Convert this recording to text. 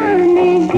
Oh,